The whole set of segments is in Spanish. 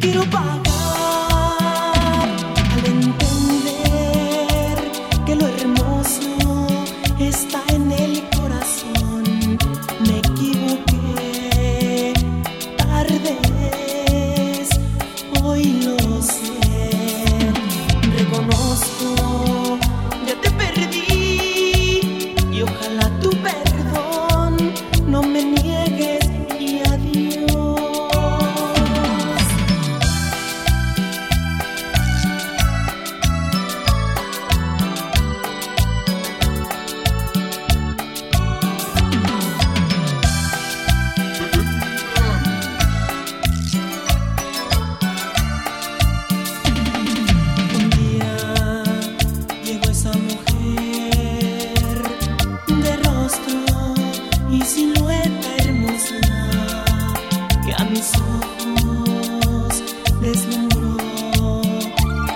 quiero pagar al entender que lo hermoso está Que a mis ojos deslumbró,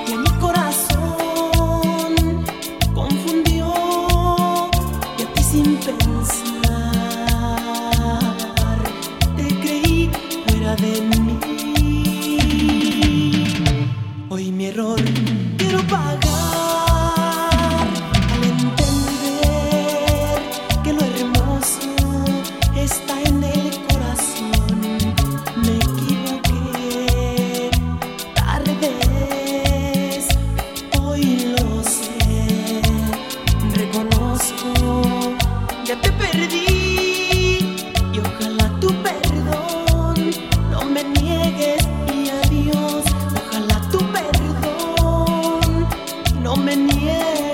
que mi corazón confundió, y a ti sin pensar, te creí fuera de mí. yeah.